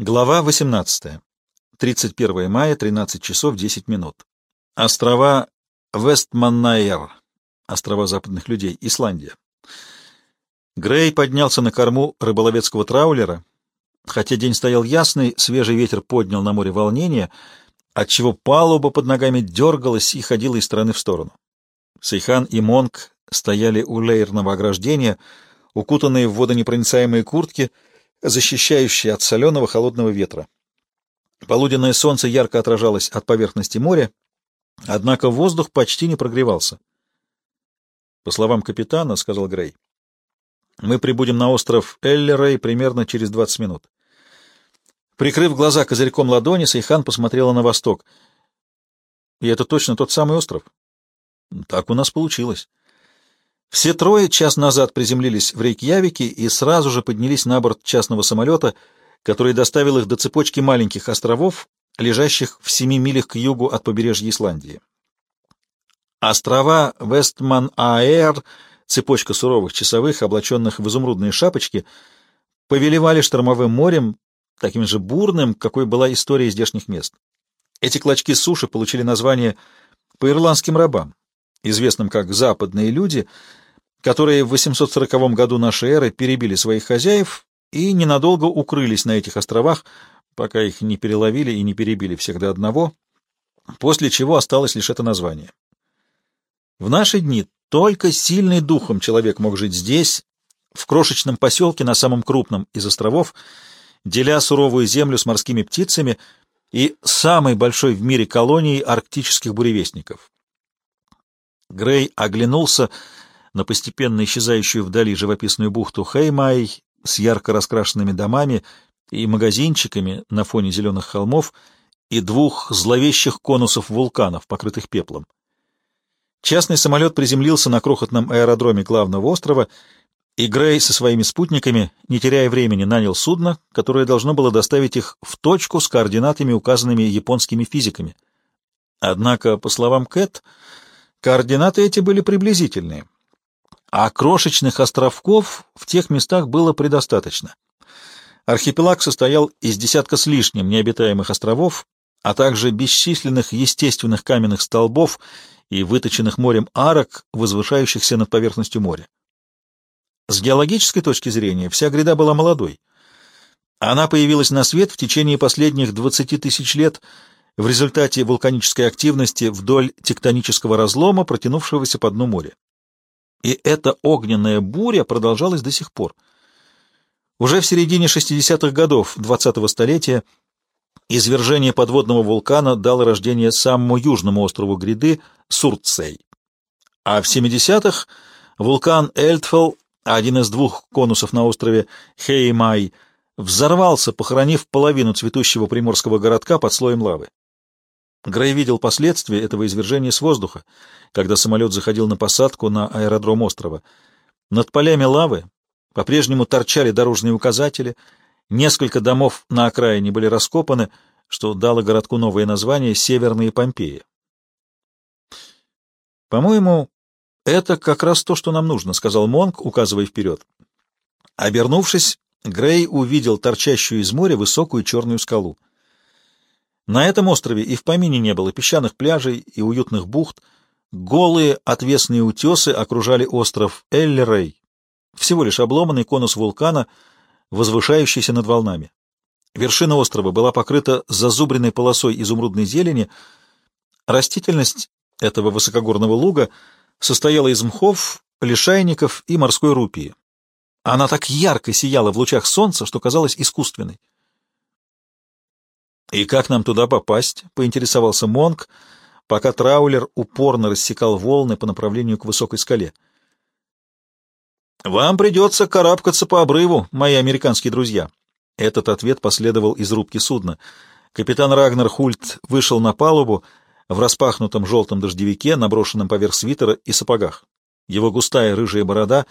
Глава 18. 31 мая, 13 часов 10 минут. Острова Вестманнайер, острова западных людей, Исландия. Грей поднялся на корму рыболовецкого траулера. Хотя день стоял ясный, свежий ветер поднял на море волнение, отчего палуба под ногами дергалась и ходила из стороны в сторону. Сейхан и Монг стояли у лейерного ограждения, укутанные в водонепроницаемые куртки — защищающие от соленого холодного ветра. Полуденное солнце ярко отражалось от поверхности моря, однако воздух почти не прогревался. По словам капитана, — сказал Грей, — мы прибудем на остров Эллерей примерно через 20 минут. Прикрыв глаза козырьком ладони, Сейхан посмотрела на восток. — И это точно тот самый остров? — Так у нас получилось. Все трое час назад приземлились в Рейкьявике и сразу же поднялись на борт частного самолета, который доставил их до цепочки маленьких островов, лежащих в семи милях к югу от побережья Исландии. Острова Вестман-Аэр, цепочка суровых часовых, облаченных в изумрудные шапочки, повелевали штормовым морем, таким же бурным, какой была история здешних мест. Эти клочки суши получили название по ирландским рабам, известным как «западные люди», которые в 840 году нашей эры перебили своих хозяев и ненадолго укрылись на этих островах, пока их не переловили и не перебили всех до одного, после чего осталось лишь это название. В наши дни только сильный духом человек мог жить здесь, в крошечном поселке на самом крупном из островов, деля суровую землю с морскими птицами и самой большой в мире колонией арктических буревестников. Грей оглянулся на постепенно исчезающую вдали живописную бухту Хэймай с ярко раскрашенными домами и магазинчиками на фоне зеленых холмов и двух зловещих конусов вулканов, покрытых пеплом. Частный самолет приземлился на крохотном аэродроме главного острова, и Грей со своими спутниками, не теряя времени, нанял судно, которое должно было доставить их в точку с координатами, указанными японскими физиками. Однако, по словам Кэт, координаты эти были приблизительные — а крошечных островков в тех местах было предостаточно. Архипелаг состоял из десятка с лишним необитаемых островов, а также бесчисленных естественных каменных столбов и выточенных морем арок, возвышающихся над поверхностью моря. С геологической точки зрения вся гряда была молодой. Она появилась на свет в течение последних 20 тысяч лет в результате вулканической активности вдоль тектонического разлома, протянувшегося по дну моря. И эта огненная буря продолжалась до сих пор. Уже в середине 60-х годов 20-го столетия извержение подводного вулкана дало рождение самому южному острову гряды Сурцей. А в 70-х вулкан Эльтфелл, один из двух конусов на острове Хеймай, взорвался, похоронив половину цветущего приморского городка под слоем лавы. Грей видел последствия этого извержения с воздуха, когда самолет заходил на посадку на аэродром острова. Над полями лавы по-прежнему торчали дорожные указатели, несколько домов на окраине были раскопаны, что дало городку новое название «Северные Помпеи». «По-моему, это как раз то, что нам нужно», — сказал Монк, указывая вперед. Обернувшись, Грей увидел торчащую из моря высокую черную скалу. На этом острове и в помине не было песчаных пляжей и уютных бухт. Голые отвесные утесы окружали остров Эллерей, всего лишь обломанный конус вулкана, возвышающийся над волнами. Вершина острова была покрыта зазубренной полосой изумрудной зелени. Растительность этого высокогорного луга состояла из мхов, лишайников и морской рупии. Она так ярко сияла в лучах солнца, что казалась искусственной. «И как нам туда попасть?» — поинтересовался Монк, пока траулер упорно рассекал волны по направлению к высокой скале. «Вам придется карабкаться по обрыву, мои американские друзья». Этот ответ последовал из рубки судна. Капитан Рагнер Хульт вышел на палубу в распахнутом желтом дождевике, наброшенном поверх свитера и сапогах. Его густая рыжая борода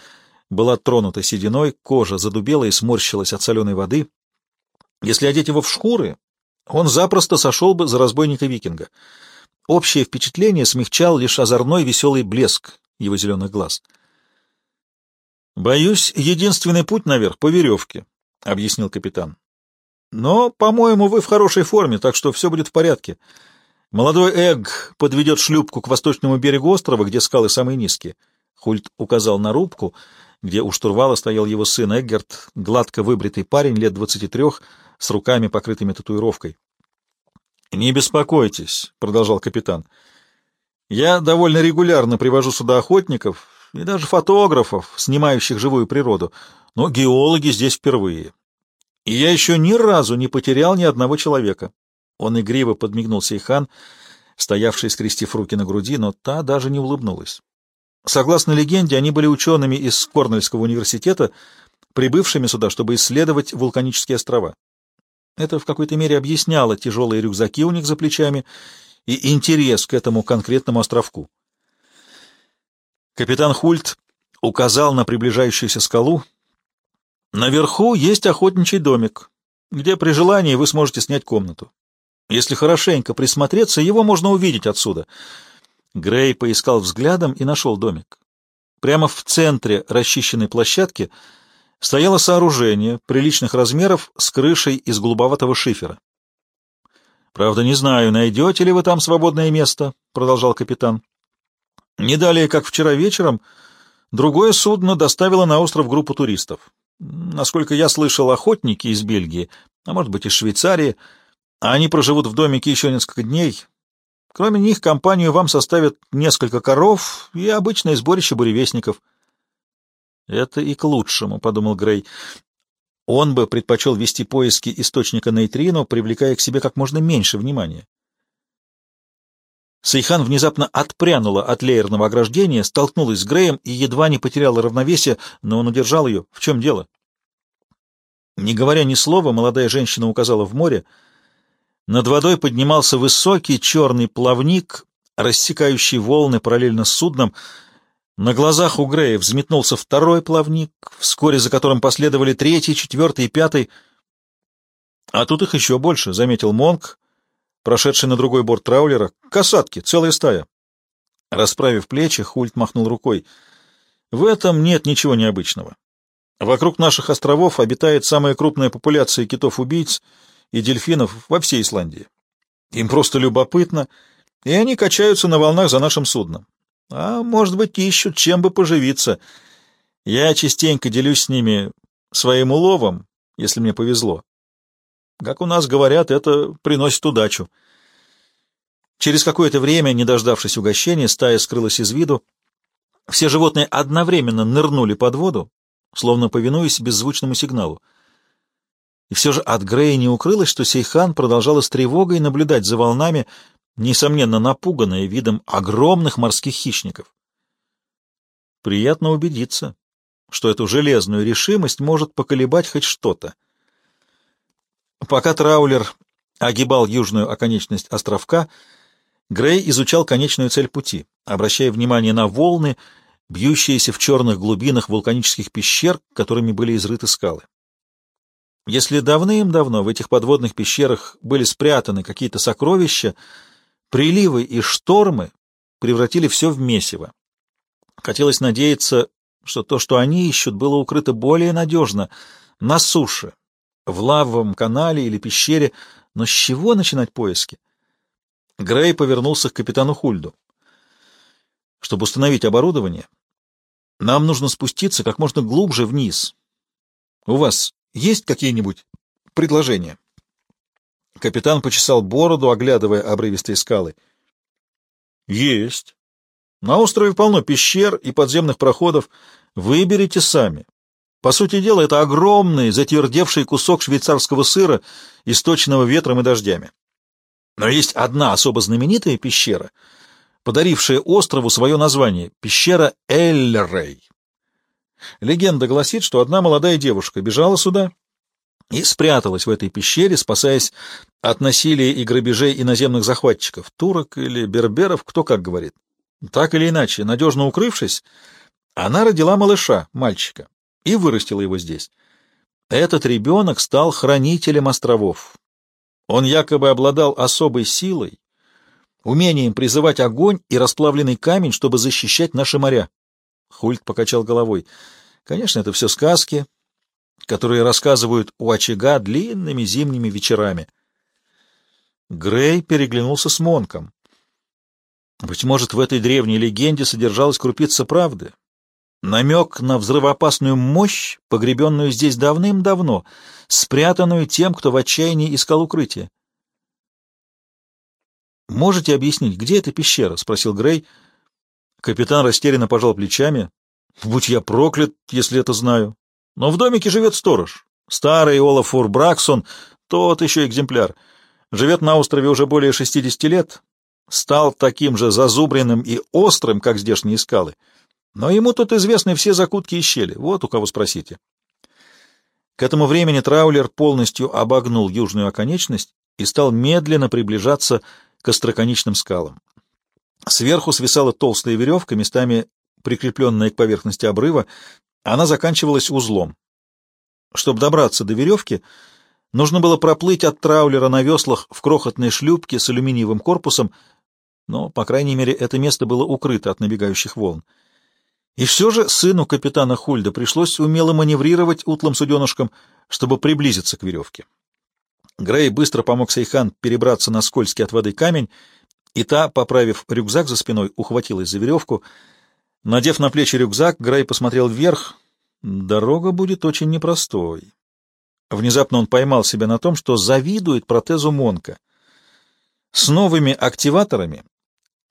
была тронута сединой, кожа задубела и сморщилась от соленой воды. Если одеть его в шкуры, он запросто сошел бы за разбойника-викинга. Общее впечатление смягчал лишь озорной веселый блеск его зеленых глаз. «Боюсь, единственный путь наверх — по веревке», — объяснил капитан. Но, по-моему, вы в хорошей форме, так что все будет в порядке. Молодой Эгг подведет шлюпку к восточному берегу острова, где скалы самые низкие. Хульт указал на рубку, где у штурвала стоял его сын Эггерт, гладко выбритый парень лет двадцати трех, с руками, покрытыми татуировкой. — Не беспокойтесь, — продолжал капитан. — Я довольно регулярно привожу сюда охотников и даже фотографов, снимающих живую природу, но геологи здесь впервые. И я еще ни разу не потерял ни одного человека. Он игриво подмигнул Сейхан, стоявший, скрестив руки на груди, но та даже не улыбнулась. Согласно легенде, они были учеными из Корнельского университета, прибывшими сюда, чтобы исследовать вулканические острова. Это в какой-то мере объясняло тяжелые рюкзаки у них за плечами и интерес к этому конкретному островку. Капитан Хульт указал на приближающуюся скалу. Наверху есть охотничий домик, где при желании вы сможете снять комнату. Если хорошенько присмотреться, его можно увидеть отсюда. Грей поискал взглядом и нашел домик. Прямо в центре расчищенной площадки — стояло сооружение приличных размеров с крышей из голубоватого шифера. «Правда, не знаю, найдете ли вы там свободное место», — продолжал капитан. «Не далее, как вчера вечером, другое судно доставило на остров группу туристов. Насколько я слышал, охотники из Бельгии, а может быть из Швейцарии, а они проживут в домике еще несколько дней. Кроме них, компанию вам составят несколько коров и обычное сборище буревестников». Это и к лучшему, — подумал Грей. Он бы предпочел вести поиски источника нейтрино, привлекая к себе как можно меньше внимания. Сейхан внезапно отпрянула от леерного ограждения, столкнулась с Греем и едва не потеряла равновесие, но он удержал ее. В чем дело? Не говоря ни слова, молодая женщина указала в море. Над водой поднимался высокий черный плавник, рассекающий волны параллельно с судном — на глазах у Грея взметнулся второй плавник, вскоре за которым последовали третий, четвертый и пятый. А тут их еще больше, — заметил Монк, прошедший на другой борт траулера. Касатки, целая стая. Расправив плечи, Хульт махнул рукой. В этом нет ничего необычного. Вокруг наших островов обитает самая крупная популяция китов-убийц и дельфинов во всей Исландии. Им просто любопытно, и они качаются на волнах за нашим судном. А может быть, ищут, чем бы поживиться. Я частенько делюсь с ними своим уловом, если мне повезло. Как у нас говорят, это приносит удачу. Через какое-то время, не дождавшись угощения, стая скрылась из виду. Все животные одновременно нырнули под воду, словно повинуясь беззвучному сигналу. И все же от Грея не укрылось, что Сейхан продолжала с тревогой наблюдать за волнами, несомненно напуганная видом огромных морских хищников. Приятно убедиться, что эту железную решимость может поколебать хоть что-то. Пока траулер огибал южную оконечность островка, Грей изучал конечную цель пути, обращая внимание на волны, бьющиеся в черных глубинах вулканических пещер, которыми были изрыты скалы. Если давным-давно в этих подводных пещерах были спрятаны какие-то сокровища, Приливы и штормы превратили все в месиво. Хотелось надеяться, что то, что они ищут, было укрыто более надежно на суше, в лавовом канале или пещере, но с чего начинать поиски? Грей повернулся к капитану Хульду. Чтобы установить оборудование, нам нужно спуститься как можно глубже вниз. У вас есть какие-нибудь предложения? Капитан почесал бороду, оглядывая обрывистые скалы. «Есть. На острове полно пещер и подземных проходов. Выберите сами. По сути дела, это огромный, затвердевший кусок швейцарского сыра, источенного ветром и дождями. Но есть одна особо знаменитая пещера, подарившая острову свое название — пещера Эллерей. Легенда гласит, что одна молодая девушка бежала сюда и спряталась в этой пещере, спасаясь от насилия и грабежей иноземных захватчиков, турок или берберов, кто как говорит. Так или иначе, надежно укрывшись, она родила малыша, мальчика, и вырастила его здесь. Этот ребенок стал хранителем островов. Он якобы обладал особой силой, умением призывать огонь и расплавленный камень, чтобы защищать наши моря. Хульт покачал головой. Конечно, это все сказки, которые рассказывают у очага длинными зимними вечерами. Грей переглянулся с Монком. Быть может, в этой древней легенде содержалась крупица правды. Намек на взрывоопасную мощь, погребенную здесь давным-давно, спрятанную тем, кто в отчаянии искал укрытие. «Можете объяснить, где эта пещера?» — спросил Грей. Капитан растерянно пожал плечами. «Будь я проклят, если это знаю. Но в домике живет сторож. Старый Олафур Браксон, тот еще экземпляр. Живет на острове уже более 60 лет. Стал таким же зазубренным и острым, как здешние скалы. Но ему тут известны все закутки и щели. Вот у кого спросите». К этому времени траулер полностью обогнул южную оконечность и стал медленно приближаться к остроконечным скалам. Сверху свисала толстая веревка, местами прикрепленная к поверхности обрыва, она заканчивалась узлом. Чтобы добраться до веревки, нужно было проплыть от траулера на веслах в крохотной шлюпке с алюминиевым корпусом, но, по крайней мере, это место было укрыто от набегающих волн. И все же сыну капитана Хульда пришлось умело маневрировать утлым суденышком, чтобы приблизиться к веревке. Грей быстро помог Сейхан перебраться на скользкий от воды камень, и та, поправив рюкзак за спиной, ухватилась за веревку. Надев на плечи рюкзак, Грей посмотрел вверх. Дорога будет очень непростой. Внезапно он поймал себя на том, что завидует протезу Монка. С новыми активаторами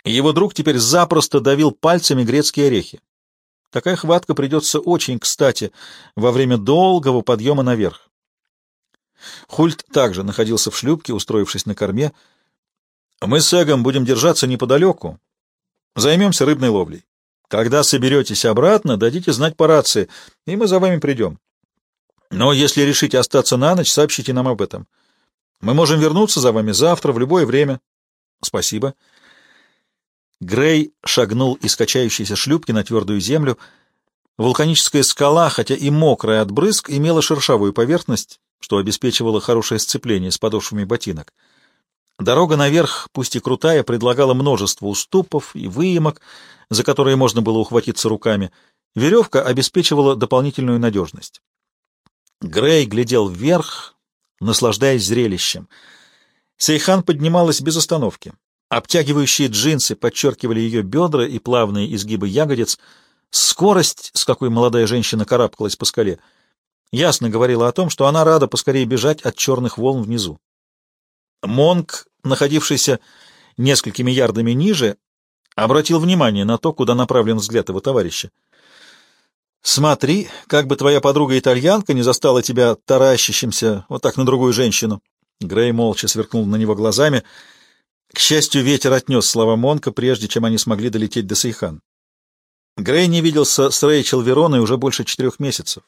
его друг теперь запросто давил пальцами грецкие орехи. Такая хватка придется очень кстати во время долгого подъема наверх. Хульт также находился в шлюпке, устроившись на корме. «Мы с Эгом будем держаться неподалеку. Займемся рыбной ловлей. Когда соберетесь обратно, дадите знать по рации, и мы за вами придем. Но если решите остаться на ночь, сообщите нам об этом. Мы можем вернуться за вами завтра, в любое время». «Спасибо». Грей шагнул из качающейся шлюпки на твердую землю. Вулканическая скала, хотя и мокрая от брызг, имела шершавую поверхность, что обеспечивало хорошее сцепление с подошвами ботинок. Дорога наверх, пусть и крутая, предлагала множество уступов и выемок, за которые можно было ухватиться руками. Веревка обеспечивала дополнительную надежность. Грей глядел вверх, наслаждаясь зрелищем. Сейхан поднималась без остановки. Обтягивающие джинсы подчеркивали ее бедра и плавные изгибы ягодиц. Скорость, с какой молодая женщина карабкалась по скале — ясно говорила о том, что она рада поскорее бежать от черных волн внизу. Монк, находившийся несколькими ярдами ниже, обратил внимание на то, куда направлен взгляд его товарища. «Смотри, как бы твоя подруга-итальянка не застала тебя таращащимся вот так на другую женщину». Грей молча сверкнул на него глазами. К счастью, ветер отнес слова Монка, прежде чем они смогли долететь до Сейхан. Грей не виделся с Рэйчел Вероной уже больше четырех месяцев.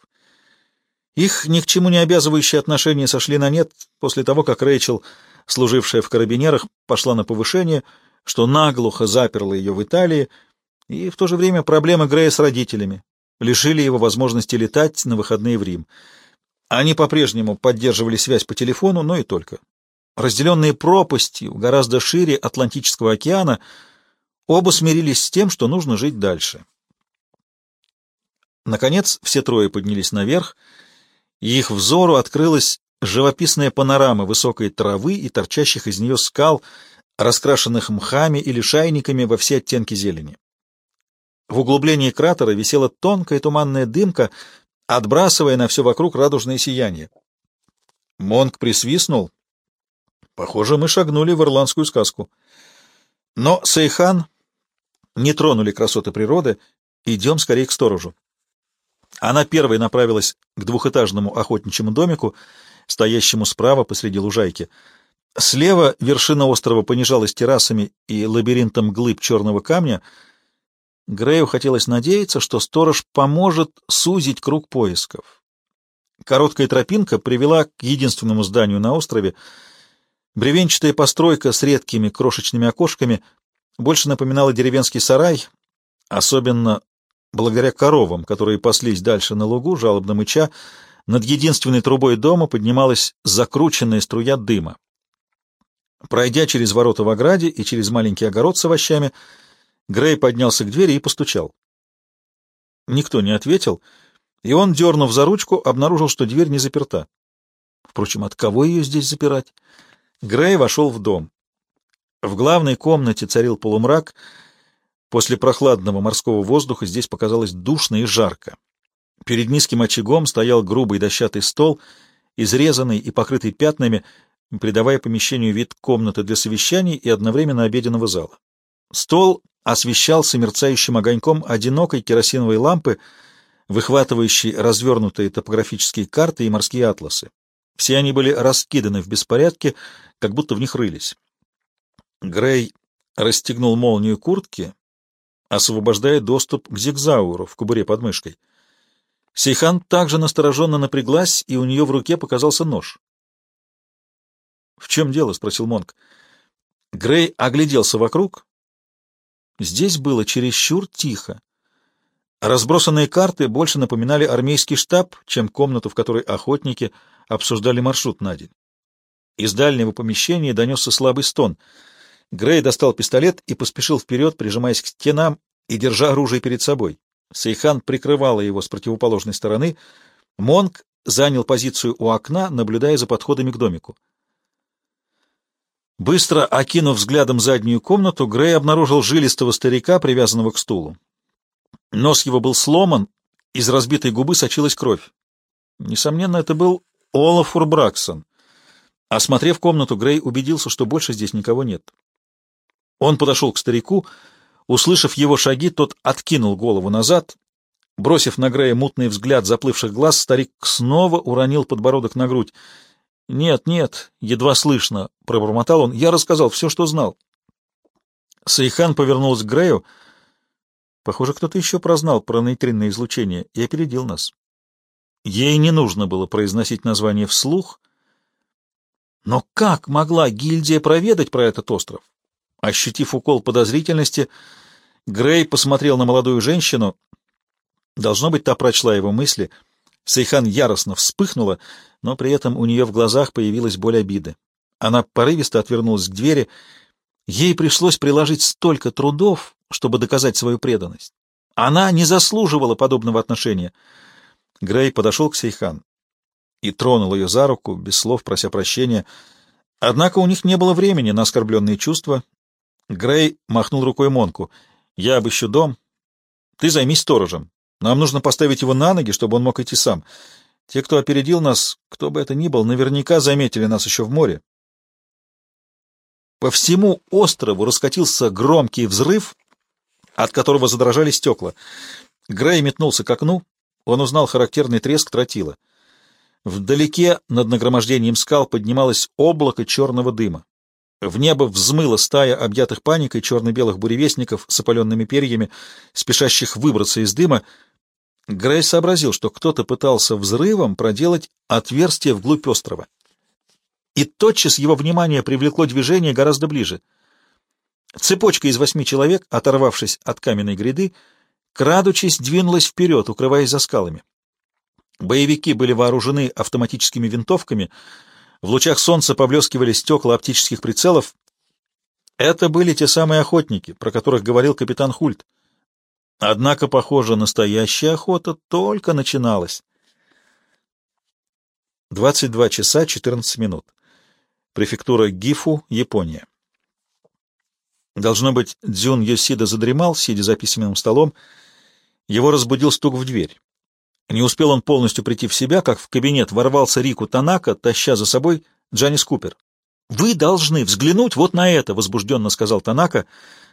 Их ни к чему не обязывающие отношения сошли на нет после того, как Рэйчел, служившая в карабинерах, пошла на повышение, что наглухо заперло ее в Италии, и в то же время проблемы Грея с родителями лишили его возможности летать на выходные в Рим. Они по-прежнему поддерживали связь по телефону, но и только. Разделенные пропастью гораздо шире Атлантического океана, оба смирились с тем, что нужно жить дальше. Наконец все трое поднялись наверх, и их взору открылась живописная панорама высокой травы и торчащих из нее скал, раскрашенных мхами или шайниками во все оттенки зелени. В углублении кратера висела тонкая туманная дымка, отбрасывая на все вокруг радужное сияние. Монк присвистнул. Похоже, мы шагнули в ирландскую сказку. Но Сейхан не тронули красоты природы. Идем скорее к сторожу. Она первой направилась к двухэтажному охотничьему домику, стоящему справа посреди лужайки. Слева вершина острова понижалась террасами и лабиринтом глыб черного камня. Грею хотелось надеяться, что сторож поможет сузить круг поисков. Короткая тропинка привела к единственному зданию на острове. Бревенчатая постройка с редкими крошечными окошками больше напоминала деревенский сарай, особенно Благодаря коровам, которые паслись дальше на лугу, жалобно мыча, над единственной трубой дома поднималась закрученная струя дыма. Пройдя через ворота в ограде и через маленький огород с овощами, Грей поднялся к двери и постучал. Никто не ответил. и он, дернув за ручку, обнаружил, что дверь не заперта. Впрочем, от кого ее здесь запирать? Грей вошел в дом. В главной комнате царил полумрак. После прохладного морского воздуха здесь показалось душно и жарко. Перед низким очагом стоял грубый дощатый стол, изрезанный и покрытый пятнами, придавая помещению вид комнаты для совещаний и одновременно обеденного зала. Стол освещался мерцающим огоньком одинокой керосиновой лампы, выхватывающей развернутые топографические карты и морские атласы. Все они были раскиданы в беспорядке, как будто в них рылись. Грей расстегнул молнию куртки, освобождая доступ к зигзауру в кобуре под мышкой. Сейхан также настороженно напряглась, и у нее в руке показался нож. — В чем дело? — спросил Монк. Грей огляделся вокруг. Здесь было чересчур тихо. Разбросанные карты больше напоминали армейский штаб, чем комнату, в которой охотники обсуждали маршрут на день. Из дальнего помещения донесся слабый стон. Грей достал пистолет и поспешил вперед, прижимаясь к стенам и держа оружие перед собой. Сейхан прикрывала его с противоположной стороны. Монк занял позицию у окна, наблюдая за подходами к домику. Быстро окинув взглядом заднюю комнату, Грей обнаружил жилистого старика, привязанного к стулу. Нос его был сломан, из разбитой губы сочилась кровь. Несомненно, это был Олафур Браксон. Осмотрев комнату, Грей убедился, что больше здесь никого нет. Он подошел к старику. Услышав его шаги, тот откинул голову назад. Бросив на Грея мутный взгляд заплывших глаз, старик снова уронил подбородок на грудь. «Нет, нет», — едва слышно, — пробормотал он, — «я рассказал все, что знал». Сайхан повернулся к Грею. Похоже, кто-то еще прознал про нейтринное излучение и опередил нас. Ей не нужно было произносить название вслух. Но как могла гильдия проведать про этот остров? Ощутив укол подозрительности, Грей посмотрел на молодую женщину. Должно быть, та прочла его мысли — Сейхан яростно вспыхнула, но при этом у нее в глазах появилась боль обиды. Она порывисто отвернулась к двери. Ей пришлось приложить столько трудов, чтобы доказать свою преданность. Она не заслуживала подобного отношения. Грей подошел к Сейхан и тронул ее за руку, без слов прося прощения. Однако у них не было времени на оскорбленные чувства. Грей махнул рукой Монку. «Я обыщу дом. Ты займись сторожем. Нам нужно поставить его на ноги, чтобы он мог идти сам. Те, кто опередил нас, кто бы это ни был, наверняка заметили нас еще в море. По всему острову раскатился громкий взрыв, от которого задрожали стекла. Грей метнулся к окну. Он узнал характерный треск тротила. Вдалеке над нагромождением скал поднималось облако черного дыма. В небо взмыла стая объятых паникой черно-белых буревестников с опаленными перьями, спешащих выбраться из дыма, Грей сообразил, что кто-то пытался взрывом проделать отверстие вглубь острова. И тотчас его внимание привлекло движение гораздо ближе. Цепочка из восьми человек, оторвавшись от каменной гряды, крадучись, двинулась вперед, укрываясь за скалами. Боевики были вооружены автоматическими винтовками, в лучах солнца поблескивали стекла оптических прицелов. Это были те самые охотники, про которых говорил капитан Хульт. Однако, похоже, настоящая охота только начиналась. 22 часа 14 минут. Префектура Гифу, Япония. Должно быть, Дзюн Йосида задремал, сидя за письменным столом. Его разбудил стук в дверь. Не успел он полностью прийти в себя, как в кабинет ворвался Рику Танака, таща за собой Джанис Купер. «Вы должны взглянуть вот на это», — возбужденно сказал Танака,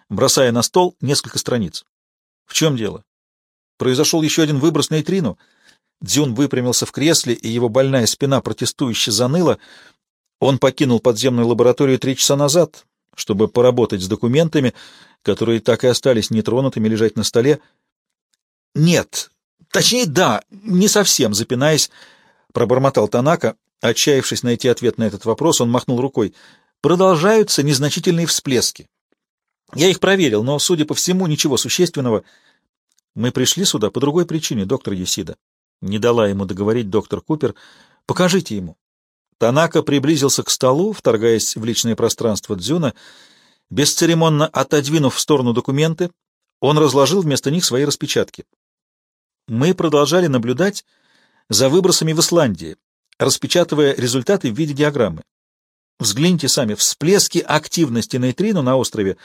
бросая на стол несколько страниц. В чем дело? Произошел еще один выброс нейтрину. Дзюн выпрямился в кресле, и его больная спина протестующе заныла. Он покинул подземную лабораторию три часа назад, чтобы поработать с документами, которые так и остались нетронутыми лежать на столе. Нет, точнее, да, не совсем, запинаясь, пробормотал Танака. Отчаявшись найти ответ на этот вопрос, он махнул рукой. Продолжаются незначительные всплески. Я их проверил, но, судя по всему, ничего существенного. Мы пришли сюда по другой причине, доктор Есида. Не дала ему договорить доктор Купер. Покажите ему. Танака приблизился к столу, вторгаясь в личное пространство Дзюна. Бесцеремонно отодвинув в сторону документы, он разложил вместо них свои распечатки. Мы продолжали наблюдать за выбросами в Исландии, распечатывая результаты в виде диаграммы. Взгляните сами, всплески активности нейтрино на острове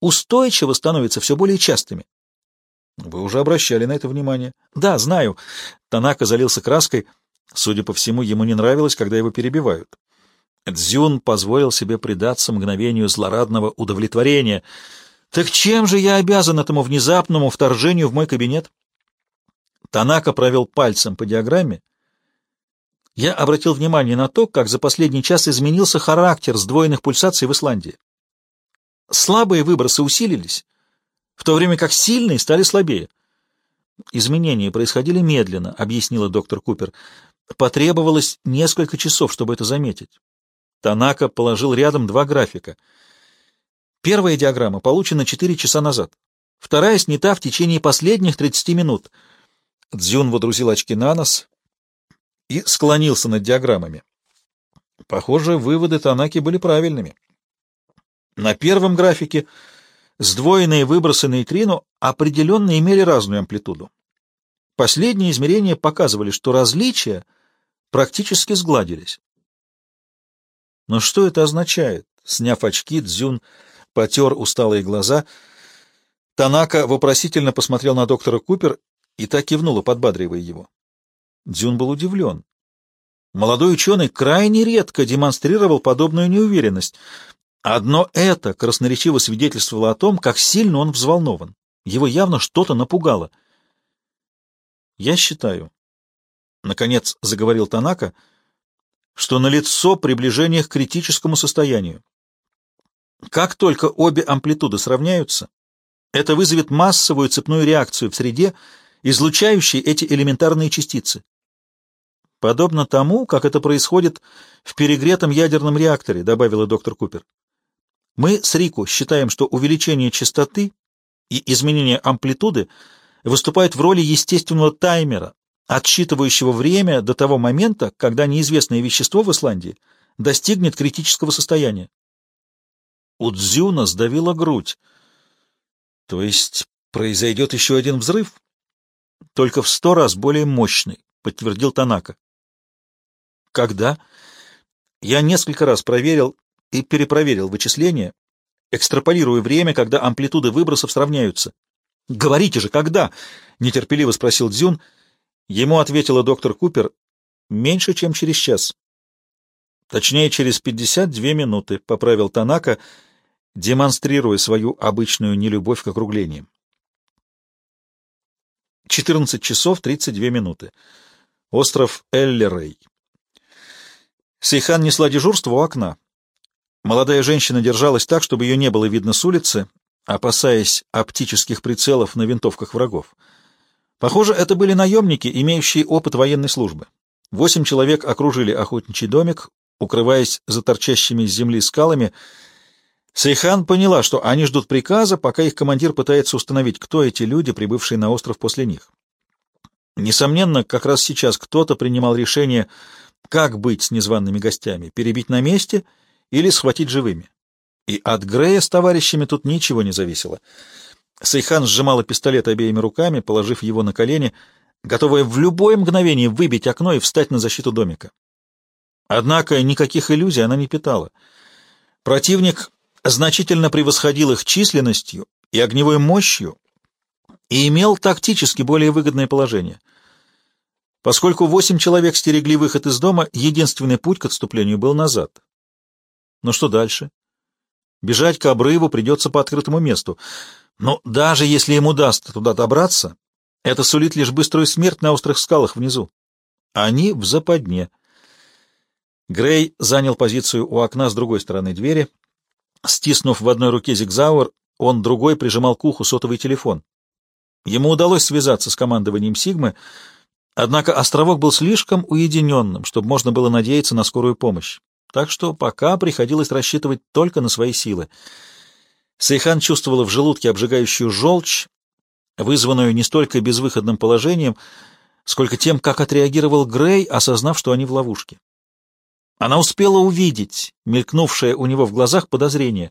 устойчиво становятся все более частыми. Вы уже обращали на это внимание. Да, знаю. Танака залился краской. Судя по всему, ему не нравилось, когда его перебивают. Дзюн позволил себе предаться мгновению злорадного удовлетворения. Так чем же я обязан этому внезапному вторжению в мой кабинет? Танака провел пальцем по диаграмме. Я обратил внимание на то, как за последний час изменился характер сдвоенных пульсаций в Исландии. Слабые выбросы усилились, в то время как сильные стали слабее. Изменения происходили медленно, объяснила доктор Купер. Потребовалось несколько часов, чтобы это заметить. Танака положил рядом два графика. Первая диаграмма получена 4 часа назад. Вторая снята в течение последних 30 минут. Дзюн водрузил очки на нос и склонился над диаграммами. Похоже, выводы Танаки были правильными. На первом графике сдвоенные выбросы нейтрино определенно имели разную амплитуду. Последние измерения показывали, что различия практически сгладились. Но что это означает? Сняв очки, Дзюн потер усталые глаза. Танака вопросительно посмотрел на доктора Купер и так кивнула, подбадривая его. Дзюн был удивлен. Молодой ученый крайне редко демонстрировал подобную неуверенность. Одно это красноречиво свидетельствовало о том, как сильно он взволнован. Его явно что-то напугало. «Я считаю», — наконец заговорил Танака, — что налицо приближение к критическому состоянию. Как только обе амплитуды сравняются, это вызовет массовую цепную реакцию в среде, излучающей эти элементарные частицы. Подобно тому, как это происходит в перегретом ядерном реакторе, добавила доктор Купер. Мы с Рику считаем, что увеличение частоты и изменение амплитуды выступают в роли естественного таймера, отсчитывающего время до того момента, когда неизвестное вещество в Исландии достигнет критического состояния. У Дзюна сдавила грудь. То есть произойдет еще один взрыв? Только в сто раз более мощный, подтвердил Танака. Когда? Я несколько раз проверил, и перепроверил вычисления, экстраполируя время, когда амплитуды выбросов сравняются. «Говорите же, когда?» — нетерпеливо спросил Дзюн. Ему ответила доктор Купер. «Меньше, чем через час». «Точнее, через 52 минуты», — поправил Танака, демонстрируя свою обычную нелюбовь к округлениям. 14 часов 32 минуты. Остров Эллерей. Сейхан несла дежурство у окна. Молодая женщина держалась так, чтобы ее не было видно с улицы, опасаясь оптических прицелов на винтовках врагов. Похоже, это были наемники, имеющие опыт военной службы. Восемь человек окружили охотничий домик, укрываясь за торчащими из земли скалами. Сейхан поняла, что они ждут приказа, пока их командир пытается установить, кто эти люди, прибывшие на остров после них. Несомненно, как раз сейчас кто-то принимал решение, как быть с незваными гостями, перебить на месте — или схватить живыми. И от Грея с товарищами тут ничего не зависело. Сейхан сжимала пистолет обеими руками, положив его на колени, готовая в любое мгновение выбить окно и встать на защиту домика. Однако никаких иллюзий она не питала. Противник значительно превосходил их численностью и огневой мощью и имел тактически более выгодное положение. Поскольку восемь человек стерегли выход из дома, единственный путь к отступлению был назад. Но что дальше? Бежать к обрыву придется по открытому месту. Но даже если им удастся туда добраться, это сулит лишь быструю смерть на острых скалах внизу. Они в западне. Грей занял позицию у окна с другой стороны двери. Стиснув в одной руке зигзауэр, он другой прижимал к уху сотовый телефон. Ему удалось связаться с командованием Сигмы, однако островок был слишком уединенным, чтобы можно было надеяться на скорую помощь так что пока приходилось рассчитывать только на свои силы. Сейхан чувствовала в желудке обжигающую желчь, вызванную не столько безвыходным положением, сколько тем, как отреагировал Грей, осознав, что они в ловушке. Она успела увидеть мелькнувшее у него в глазах подозрение.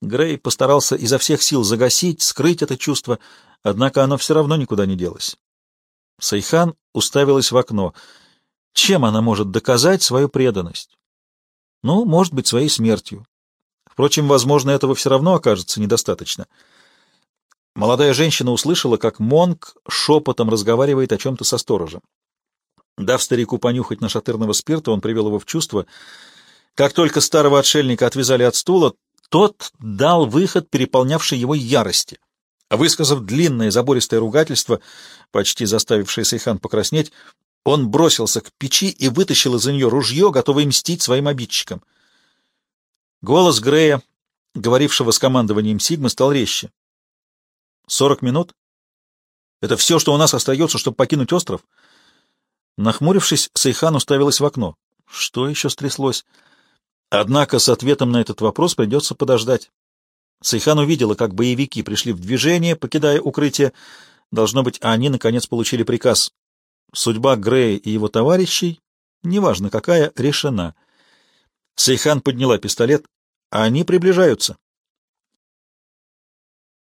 Грей постарался изо всех сил загасить, скрыть это чувство, однако оно все равно никуда не делось. Сайхан уставилась в окно. Чем она может доказать свою преданность? Ну, может быть, своей смертью. Впрочем, возможно, этого все равно окажется недостаточно. Молодая женщина услышала, как Монг шепотом разговаривает о чем-то со сторожем. Дав старику понюхать нашатырного спирта, он привел его в чувство. Как только старого отшельника отвязали от стула, тот дал выход переполнявшей его ярости. Высказав длинное забористое ругательство, почти заставившее Сейхан покраснеть, он бросился к печи и вытащил из-за нее ружье, готовый мстить своим обидчикам. Голос Грея, говорившего с командованием Сигмы, стал резче. «Сорок минут? Это все, что у нас остается, чтобы покинуть остров?» Нахмурившись, Сейхан уставилась в окно. Что еще стряслось? Однако с ответом на этот вопрос придется подождать. Сейхан увидела, как боевики пришли в движение, покидая укрытие. Должно быть, они, наконец, получили приказ. Судьба Грея и его товарищей, неважно какая, решена. Сейхан подняла пистолет. Они приближаются.